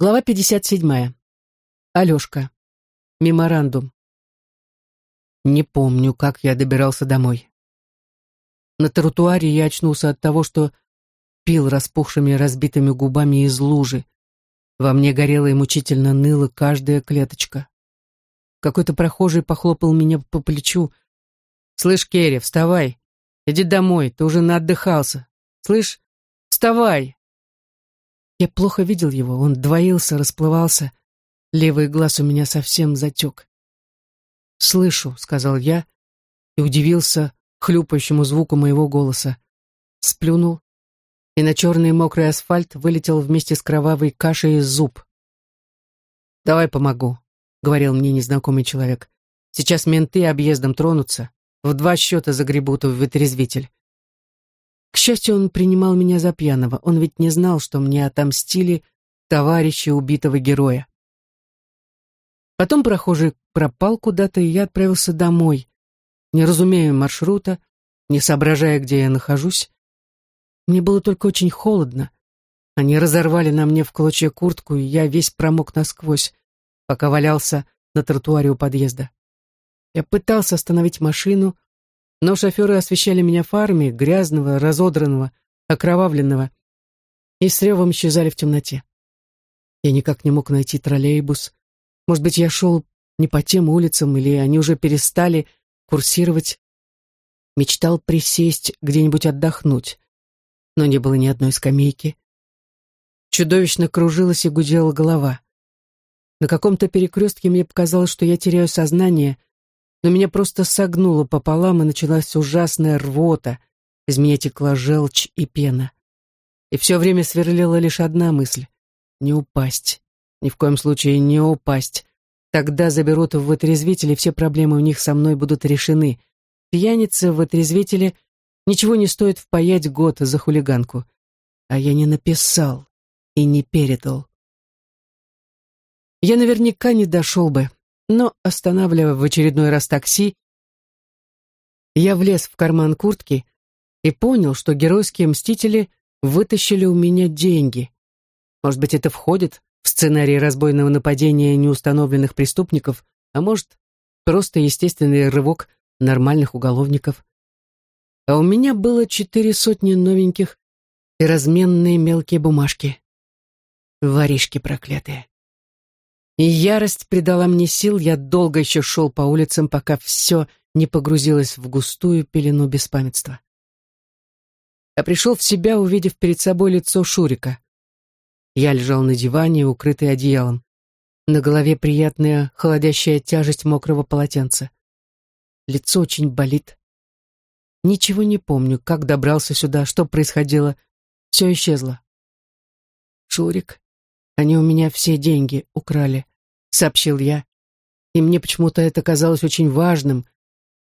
Глава 57. Алешка. Меморандум. Не помню, как я добирался домой. На тротуаре я очнулся от того, что пил распухшими разбитыми губами из лужи. Во мне горело и мучительно ныло каждая клеточка. Какой-то прохожий похлопал меня по плечу. «Слышь, Керри, вставай. Иди домой, ты уже наотдыхался. Слышь, вставай!» Я плохо видел его, он двоился, расплывался. Левый глаз у меня совсем затек. «Слышу», — сказал я и удивился хлюпающему звуку моего голоса. Сплюнул, и на черный мокрый асфальт вылетел вместе с кровавой кашей зуб. «Давай помогу», — говорил мне незнакомый человек. «Сейчас менты объездом тронутся, в два счета загребут в вытрезвитель. К счастью, он принимал меня за пьяного. Он ведь не знал, что мне отомстили товарищи убитого героя. Потом прохожий пропал куда-то, и я отправился домой, не разумея маршрута, не соображая, где я нахожусь. Мне было только очень холодно. Они разорвали на мне в клочья куртку, и я весь промок насквозь, пока валялся на тротуаре у подъезда. Я пытался остановить машину, но шоферы освещали меня фарами, грязного, разодранного, окровавленного, и с ревом исчезали в темноте. Я никак не мог найти троллейбус. Может быть, я шел не по тем улицам, или они уже перестали курсировать. Мечтал присесть где-нибудь отдохнуть, но не было ни одной скамейки. Чудовищно кружилась и гудела голова. На каком-то перекрестке мне показалось, что я теряю сознание, но меня просто согнуло пополам, и началась ужасная рвота. Из меня текла желчь и пена. И все время сверлила лишь одна мысль — не упасть. Ни в коем случае не упасть. Тогда заберут в вытрезвитель, и все проблемы у них со мной будут решены. Пьяница в вытрезвителе ничего не стоит впаять год за хулиганку. А я не написал и не передал. Я наверняка не дошел бы, но, останавливая в очередной раз такси, я влез в карман куртки и понял, что геройские мстители вытащили у меня деньги. Может быть, это входит в сценарий разбойного нападения неустановленных преступников, а может, просто естественный рывок нормальных уголовников. А у меня было четыре сотни новеньких и разменные мелкие бумажки. Воришки проклятые. И ярость придала мне сил, я долго еще шел по улицам, пока все не погрузилось в густую пелену беспамятства. Я пришел в себя, увидев перед собой лицо Шурика. Я лежал на диване, укрытый одеялом. На голове приятная холодящая тяжесть мокрого полотенца. Лицо очень болит. Ничего не помню, как добрался сюда, что происходило. Все исчезло. Шурик, они у меня все деньги украли, сообщил я. И мне почему-то это казалось очень важным.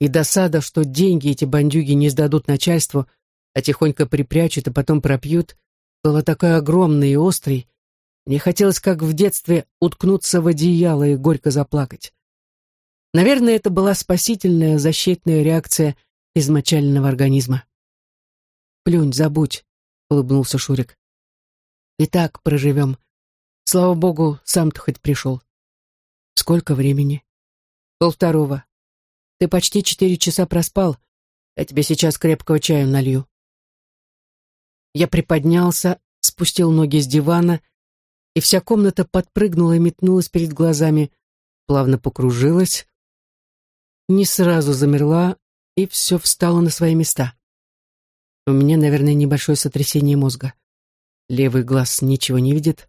И досада, что деньги эти бандюги не сдадут начальству, а тихонько припрячут, и потом пропьют, была такой огромной и острой. Мне хотелось, как в детстве, уткнуться в одеяло и горько заплакать. Наверное, это была спасительная защитная реакция измочаленного организма. «Плюнь, забудь», — улыбнулся Шурик. «И так проживем. Слава богу, сам-то хоть пришел. Сколько времени? Полвторого. Ты почти четыре часа проспал. Я тебе сейчас крепкого чаю налью. Я приподнялся, спустил ноги с дивана, и вся комната подпрыгнула и метнулась перед глазами, плавно покружилась, не сразу замерла, и все встало на свои места. У меня, наверное, небольшое сотрясение мозга. Левый глаз ничего не видит,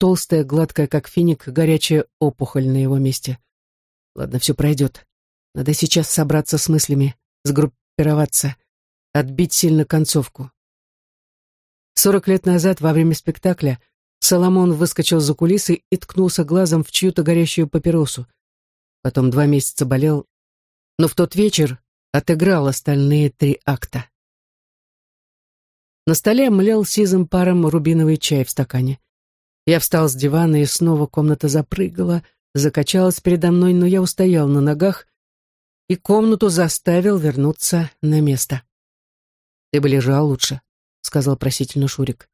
толстая, гладкая, как финик, горячая опухоль на его месте. Ладно, все пройдет. Надо сейчас собраться с мыслями, сгруппироваться, отбить сильно концовку. Сорок лет назад, во время спектакля, Соломон выскочил за кулисы и ткнулся глазом в чью-то горящую папиросу. Потом два месяца болел, но в тот вечер отыграл остальные три акта. На столе млел сизым паром рубиновый чай в стакане. Я встал с дивана, и снова комната запрыгала, закачалась передо мной, но я устоял на ногах и комнату заставил вернуться на место. «Ты бы лежал лучше», — сказал просительно Шурик.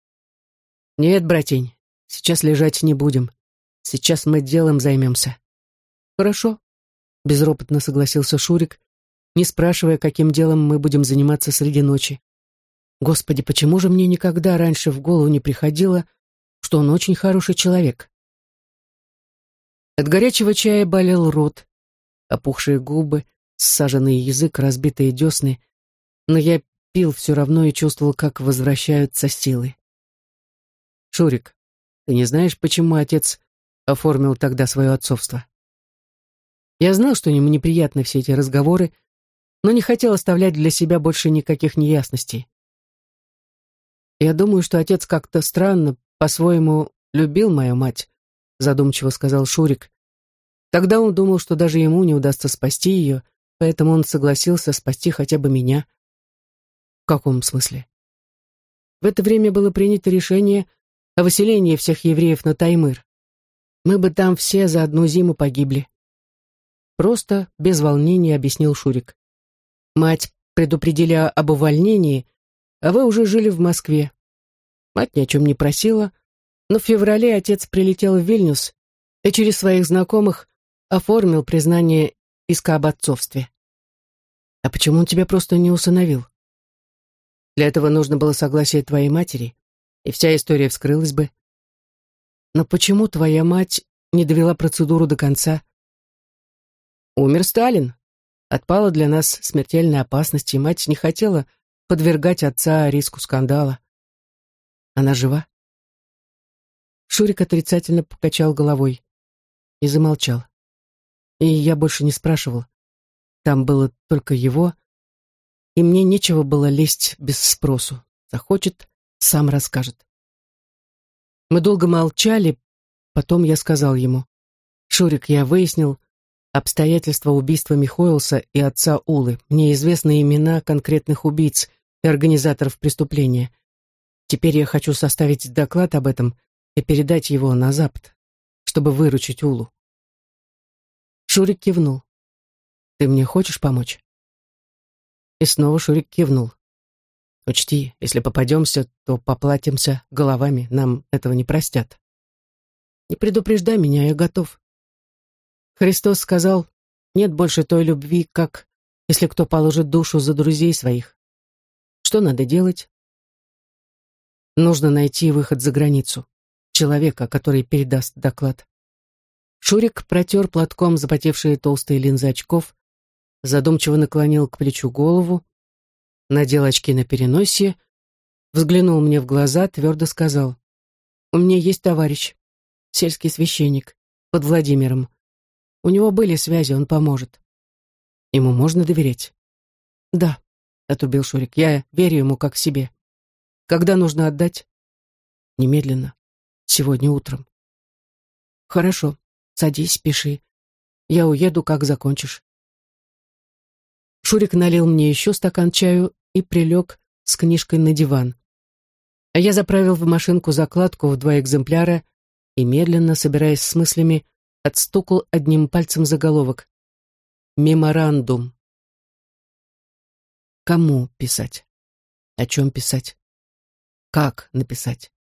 «Нет, братень, сейчас лежать не будем. Сейчас мы делом займемся». «Хорошо», — безропотно согласился Шурик, не спрашивая, каким делом мы будем заниматься среди ночи. Господи, почему же мне никогда раньше в голову не приходило, что он очень хороший человек? От горячего чая болел рот, опухшие губы, ссаженный язык, разбитые десны, но я пил все равно и чувствовал, как возвращаются силы. «Шурик, ты не знаешь, почему отец оформил тогда свое отцовство?» Я знал, что ему неприятны все эти разговоры, но не хотел оставлять для себя больше никаких неясностей. «Я думаю, что отец как-то странно, по-своему, любил мою мать», задумчиво сказал Шурик. Тогда он думал, что даже ему не удастся спасти ее, поэтому он согласился спасти хотя бы меня. В каком смысле? В это время было принято решение о выселении всех евреев на Таймыр. Мы бы там все за одну зиму погибли. Просто, без волнения, объяснил Шурик. Мать предупредили об увольнении, а вы уже жили в Москве. Мать ни о чем не просила, но в феврале отец прилетел в Вильнюс и через своих знакомых оформил признание иска об отцовстве. А почему он тебя просто не усыновил? Для этого нужно было согласие твоей матери, и вся история вскрылась бы. Но почему твоя мать не довела процедуру до конца? Умер Сталин. Отпала для нас смертельная опасность, и мать не хотела подвергать отца риску скандала. Она жива? Шурик отрицательно покачал головой и замолчал. И я больше не спрашивал. Там было только его, и мне нечего было лезть без спросу. Захочет, сам расскажет. Мы долго молчали, потом я сказал ему. «Шурик, я выяснил обстоятельства убийства Михоэлса и отца Улы. Мне известны имена конкретных убийц и организаторов преступления. Теперь я хочу составить доклад об этом и передать его на Запад, чтобы выручить Улу. Шурик кивнул. «Ты мне хочешь помочь?» И снова Шурик кивнул. «Учти, если попадемся, то поплатимся головами, нам этого не простят. Не предупреждай меня, я готов». Христос сказал, «Нет больше той любви, как если кто положит душу за друзей своих». Что надо делать? Нужно найти выход за границу. Человека, который передаст доклад. Шурик протер платком запотевшие толстые линзы очков, задумчиво наклонил к плечу голову, надел очки на переносе, взглянул мне в глаза, твердо сказал. «У меня есть товарищ, сельский священник, под Владимиром. У него были связи, он поможет. Ему можно доверять?» «Да», — отрубил Шурик, — «я верю ему как себе». Когда нужно отдать? Немедленно. Сегодня утром. Хорошо. Садись, пиши. Я уеду, как закончишь. Шурик налил мне еще стакан чаю и прилег с книжкой на диван. А я заправил в машинку закладку в два экземпляра и, медленно, собираясь с мыслями, отстукал одним пальцем заголовок. Меморандум. Кому писать? О чем писать? Как написать?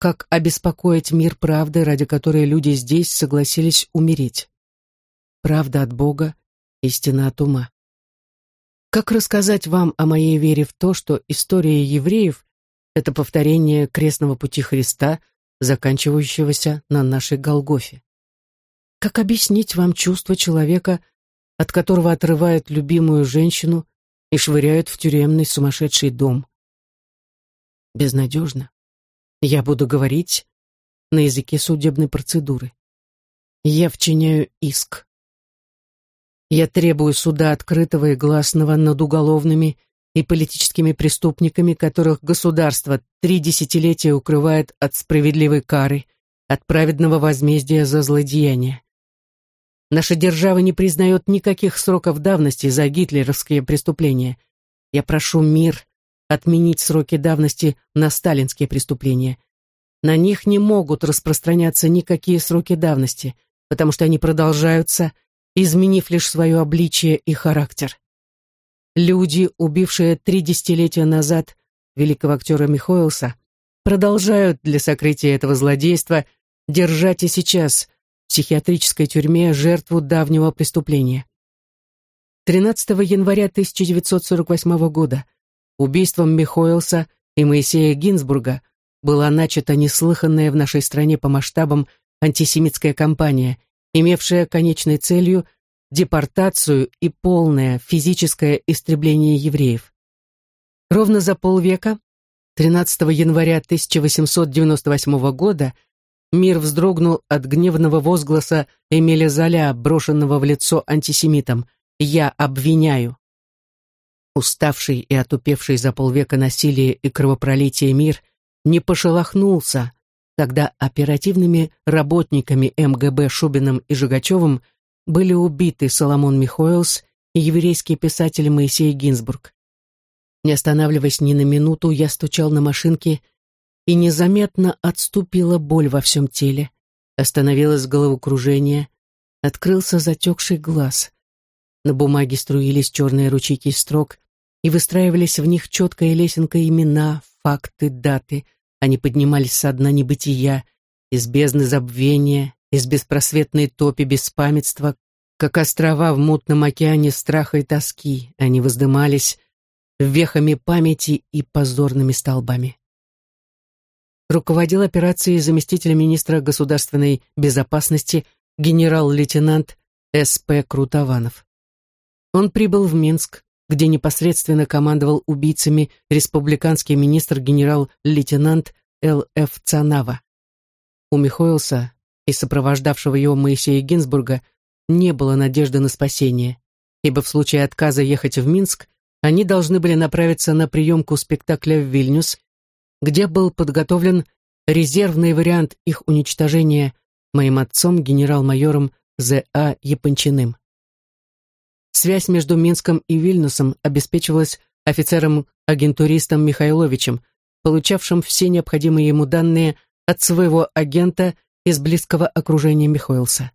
Как обеспокоить мир правды, ради которой люди здесь согласились умереть? Правда от Бога, истина от ума. Как рассказать вам о моей вере в то, что история евреев — это повторение крестного пути Христа, заканчивающегося на нашей Голгофе? Как объяснить вам чувство человека, от которого отрывают любимую женщину и швыряют в тюремный сумасшедший дом? Безнадежно. Я буду говорить на языке судебной процедуры. Я вчиняю иск. Я требую суда открытого и гласного над уголовными и политическими преступниками, которых государство три десятилетия укрывает от справедливой кары, от праведного возмездия за злодеяния. Наша держава не признает никаких сроков давности за гитлеровские преступления. Я прошу мир отменить сроки давности на сталинские преступления. На них не могут распространяться никакие сроки давности, потому что они продолжаются, изменив лишь свое обличие и характер. Люди, убившие три десятилетия назад великого актера Михоэлса, продолжают для сокрытия этого злодейства держать и сейчас в психиатрической тюрьме жертву давнего преступления. 13 января 1948 года убийством Михоэлса и Моисея Гинзбурга была начата неслыханная в нашей стране по масштабам антисемитская кампания, имевшая конечной целью депортацию и полное физическое истребление евреев. Ровно за полвека, 13 января 1898 года, мир вздрогнул от гневного возгласа Эмиля Золя, брошенного в лицо антисемитом «Я обвиняю». Уставший и отупевший за полвека насилия и кровопролития мир не пошелохнулся, когда оперативными работниками МГБ Шубиным и Жигачевым были убиты Соломон Михоэлс и еврейский писатель Моисей Гинзбург. Не останавливаясь ни на минуту, я стучал на машинке, и незаметно отступила боль во всем теле, остановилось головокружение, открылся затекший глаз. На бумаге струились черные ручейки строк, и выстраивались в них четкая лесенка имена, факты, даты — они поднимались со дна небытия, из бездны забвения, из беспросветной топи беспамятства, как острова в мутном океане страха и тоски. Они воздымались вехами памяти и позорными столбами. Руководил операцией заместитель министра государственной безопасности генерал-лейтенант С.П. Крутованов. Он прибыл в Минск где непосредственно командовал убийцами республиканский министр генерал-лейтенант Л.Ф. Цанава. У Михоэлса и сопровождавшего его Моисея Гинзбурга не было надежды на спасение, ибо в случае отказа ехать в Минск они должны были направиться на приемку спектакля в Вильнюс, где был подготовлен резервный вариант их уничтожения моим отцом, генерал-майором З.А. Япончиным. Связь между Минском и Вильнюсом обеспечивалась офицером-агентуристом Михайловичем, получавшим все необходимые ему данные от своего агента из близкого окружения Михоэлса.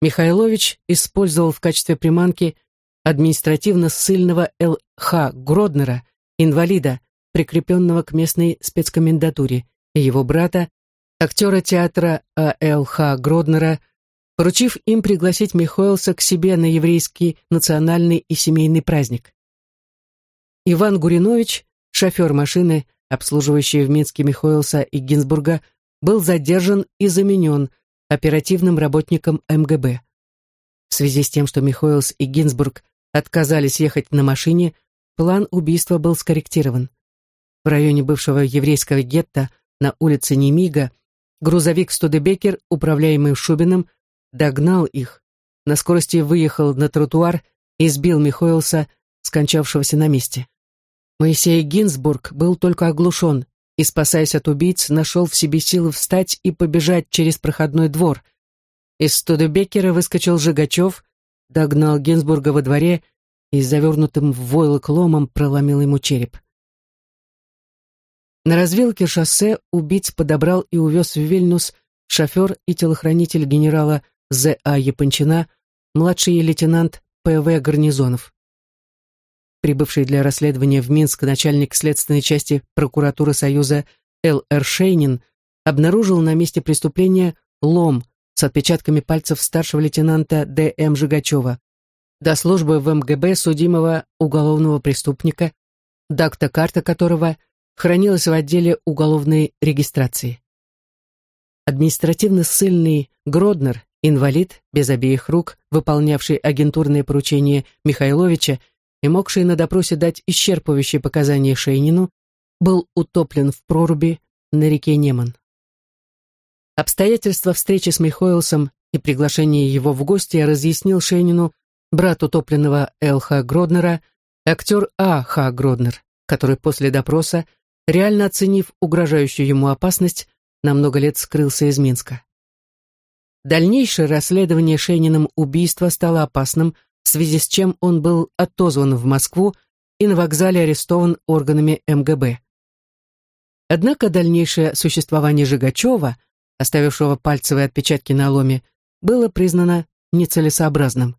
Михайлович использовал в качестве приманки административно ссыльного Л.Х. Гроднера, инвалида, прикрепленного к местной спецкомендатуре, и его брата, актера театра А.Л.Х. Гроднера поручив им пригласить Михоэлса к себе на еврейский национальный и семейный праздник. Иван Гуринович, шофер машины, обслуживающий в Минске Михоэлса и Гинзбурга, был задержан и заменен оперативным работником МГБ. В связи с тем, что Михоэлс и Гинзбург отказались ехать на машине, план убийства был скорректирован. В районе бывшего еврейского гетто на улице Немига грузовик Студебекер, управляемый Шубиным, догнал их, на скорости выехал на тротуар и сбил Михоэлса, скончавшегося на месте. Моисей Гинзбург был только оглушен и, спасаясь от убийц, нашел в себе силы встать и побежать через проходной двор. Из Студебекера выскочил Жигачев, догнал Гинзбурга во дворе и завернутым в войлок ломом проломил ему череп. На развилке шоссе убийц подобрал и увез в Вильнюс шофер и телохранитель генерала З.А. Япончина, младший лейтенант П.В. Гарнизонов. Прибывший для расследования в Минск начальник следственной части прокуратуры Союза Л.Р. Шейнин обнаружил на месте преступления лом с отпечатками пальцев старшего лейтенанта Д.М. Жигачева, до службы в МГБ судимого уголовного преступника, дакта-карта которого хранилась в отделе уголовной регистрации. Административно-ссыльный Гроднер Инвалид, без обеих рук, выполнявший агентурные поручения Михайловича и могший на допросе дать исчерпывающие показания Шейнину, был утоплен в проруби на реке Неман. Обстоятельства встречи с Михоэлсом и приглашение его в гости разъяснил Шейнину брат утопленного Л.Х. Гроднера, актер А.Х. Гроднер, который после допроса, реально оценив угрожающую ему опасность, на много лет скрылся из Минска. Дальнейшее расследование Шейниным убийства стало опасным, в связи с чем он был отозван в Москву и на вокзале арестован органами МГБ. Однако дальнейшее существование Жигачева, оставившего пальцевые отпечатки на ломе, было признано нецелесообразным.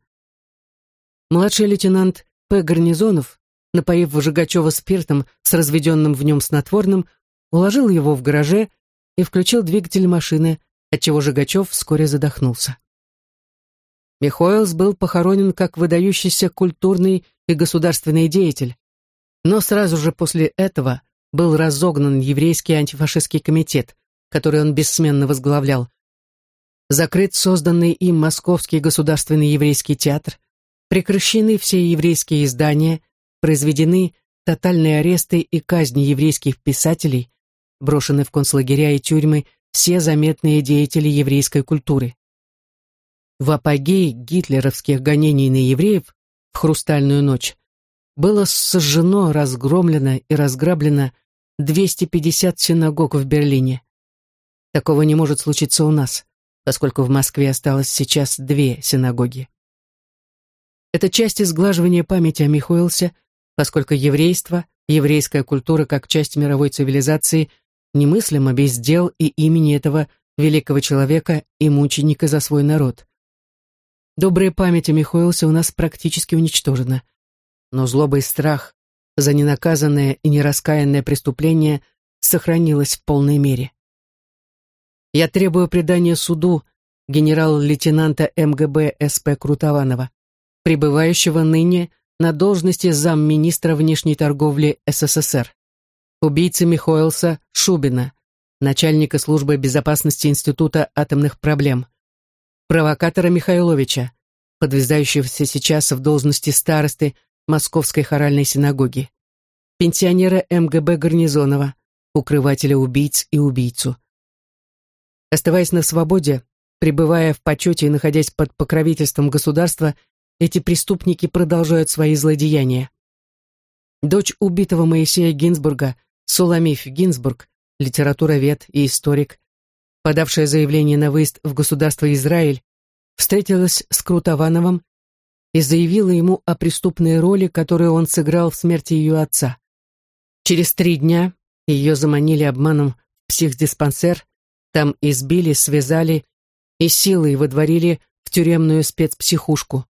Младший лейтенант П. Гарнизонов, напоив Жигачева спиртом с разведенным в нем снотворным, уложил его в гараже и включил двигатель машины, отчего Жигачев вскоре задохнулся. Михоэлс был похоронен как выдающийся культурный и государственный деятель, но сразу же после этого был разогнан еврейский антифашистский комитет, который он бессменно возглавлял, закрыт созданный им Московский государственный еврейский театр, прекращены все еврейские издания, произведены тотальные аресты и казни еврейских писателей, брошены в концлагеря и тюрьмы все заметные деятели еврейской культуры. В апогее гитлеровских гонений на евреев в «Хрустальную ночь» было сожжено, разгромлено и разграблено 250 синагог в Берлине. Такого не может случиться у нас, поскольку в Москве осталось сейчас две синагоги. Это часть изглаживания памяти о Михоэлсе, поскольку еврейство, еврейская культура как часть мировой цивилизации немыслимо без дел и имени этого великого человека и мученика за свой народ. Добрая память о Михоэлсе у нас практически уничтожена. Но злоба и страх за ненаказанное и нераскаянное преступление сохранилась в полной мере. Я требую предания суду генерал-лейтенанта МГБ СП Крутованова, пребывающего ныне на должности замминистра внешней торговли СССР, убийцы Михоэлса Шубина, начальника службы безопасности Института атомных проблем, провокатора Михайловича, подвязающегося сейчас в должности старосты Московской хоральной синагоги, пенсионера МГБ Гарнизонова, укрывателя убийц и убийцу. Оставаясь на свободе, пребывая в почете и находясь под покровительством государства, эти преступники продолжают свои злодеяния. Дочь убитого Моисея Гинзбурга, Суламиф Гинзбург, литературовед и историк, подавшая заявление на выезд в государство Израиль, встретилась с Крутовановым и заявила ему о преступной роли, которую он сыграл в смерти ее отца. Через три дня ее заманили обманом в психдиспансер, там избили, связали и силой выдворили в тюремную спецпсихушку.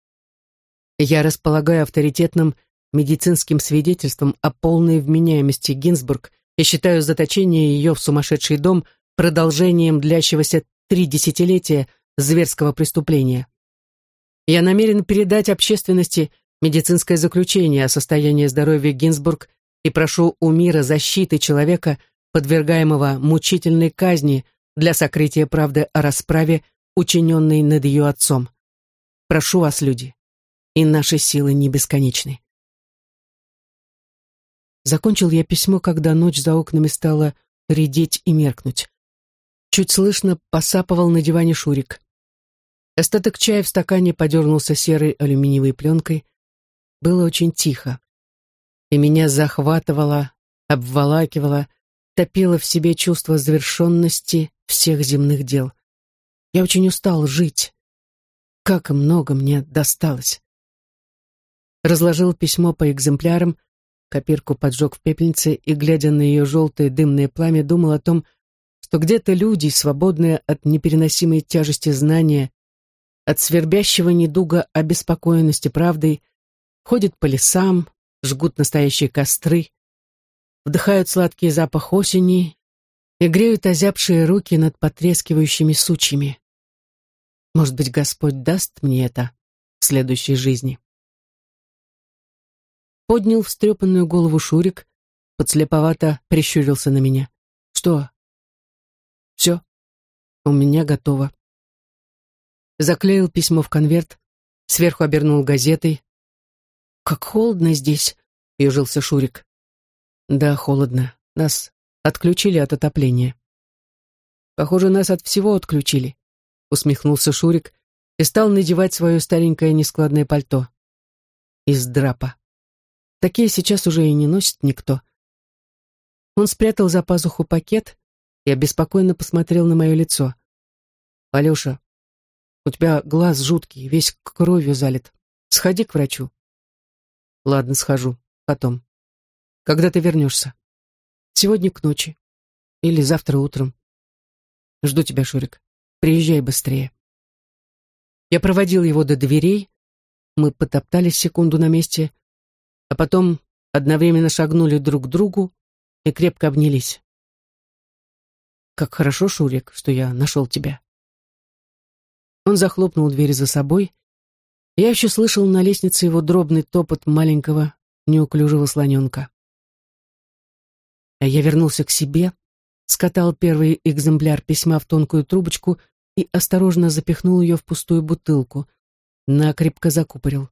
Я располагаю авторитетным медицинским свидетельством о полной вменяемости Гинзбург и считаю заточение ее в сумасшедший дом продолжением длящегося три десятилетия зверского преступления. Я намерен передать общественности медицинское заключение о состоянии здоровья Гинзбург и прошу у мира защиты человека, подвергаемого мучительной казни для сокрытия правды о расправе, учиненной над ее отцом. Прошу вас, люди, и наши силы не бесконечны. Закончил я письмо, когда ночь за окнами стала редеть и меркнуть. Чуть слышно посапывал на диване Шурик. Остаток чая в стакане подернулся серой алюминиевой пленкой. Было очень тихо. И меня захватывало, обволакивало, топило в себе чувство завершенности всех земных дел. Я очень устал жить. Как много мне досталось. Разложил письмо по экземплярам, копирку поджег в пепельнице и, глядя на ее желтое дымное пламя, думал о том, что где-то люди, свободные от непереносимой тяжести знания, от свербящего недуга обеспокоенности правдой, ходят по лесам, жгут настоящие костры, вдыхают сладкий запах осени и греют озябшие руки над потрескивающими сучьями. Может быть, Господь даст мне это в следующей жизни. Поднял встрепанную голову Шурик, подслеповато прищурился на меня. Что? Все, у меня готово. Заклеил письмо в конверт, сверху обернул газетой. «Как холодно здесь», — ежился Шурик. «Да, холодно. Нас отключили от отопления». «Похоже, нас от всего отключили», — усмехнулся Шурик и стал надевать свое старенькое нескладное пальто. Из драпа. Такие сейчас уже и не носит никто. Он спрятал за пазуху пакет и обеспокоенно посмотрел на мое лицо. «Алеша, у тебя глаз жуткий, весь кровью залит. Сходи к врачу». «Ладно, схожу. Потом. Когда ты вернешься?» «Сегодня к ночи. Или завтра утром. Жду тебя, Шурик. Приезжай быстрее». Я проводил его до дверей. Мы потоптались секунду на месте, а потом одновременно шагнули друг к другу и крепко обнялись. как хорошо, Шурик, что я нашел тебя». Он захлопнул дверь за собой. Я еще слышал на лестнице его дробный топот маленького неуклюжего слоненка. А я вернулся к себе, скатал первый экземпляр письма в тонкую трубочку и осторожно запихнул ее в пустую бутылку, накрепко закупорил.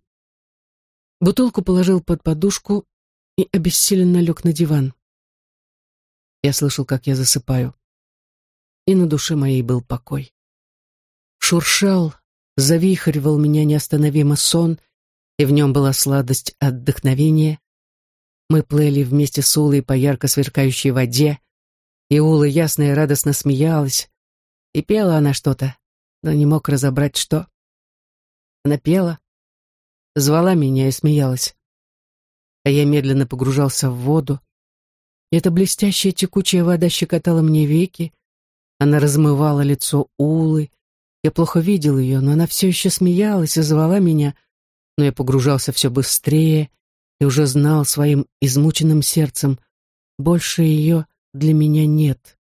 Бутылку положил под подушку и обессиленно лег на диван. Я слышал, как я засыпаю. И на душе моей был покой. Шуршал, завихривал меня неостановимо сон, и в нем была сладость отдохновения. Мы плыли вместе с Улой по ярко сверкающей воде, и Ула ясно и радостно смеялась, и пела она что-то, но не мог разобрать, что. Она пела, звала меня и смеялась. А я медленно погружался в воду, и эта блестящая текучая вода щекотала мне веки, она размывала лицо Улы, я плохо видел ее, но она все еще смеялась и звала меня, но я погружался все быстрее и уже знал своим измученным сердцем, больше ее для меня нет.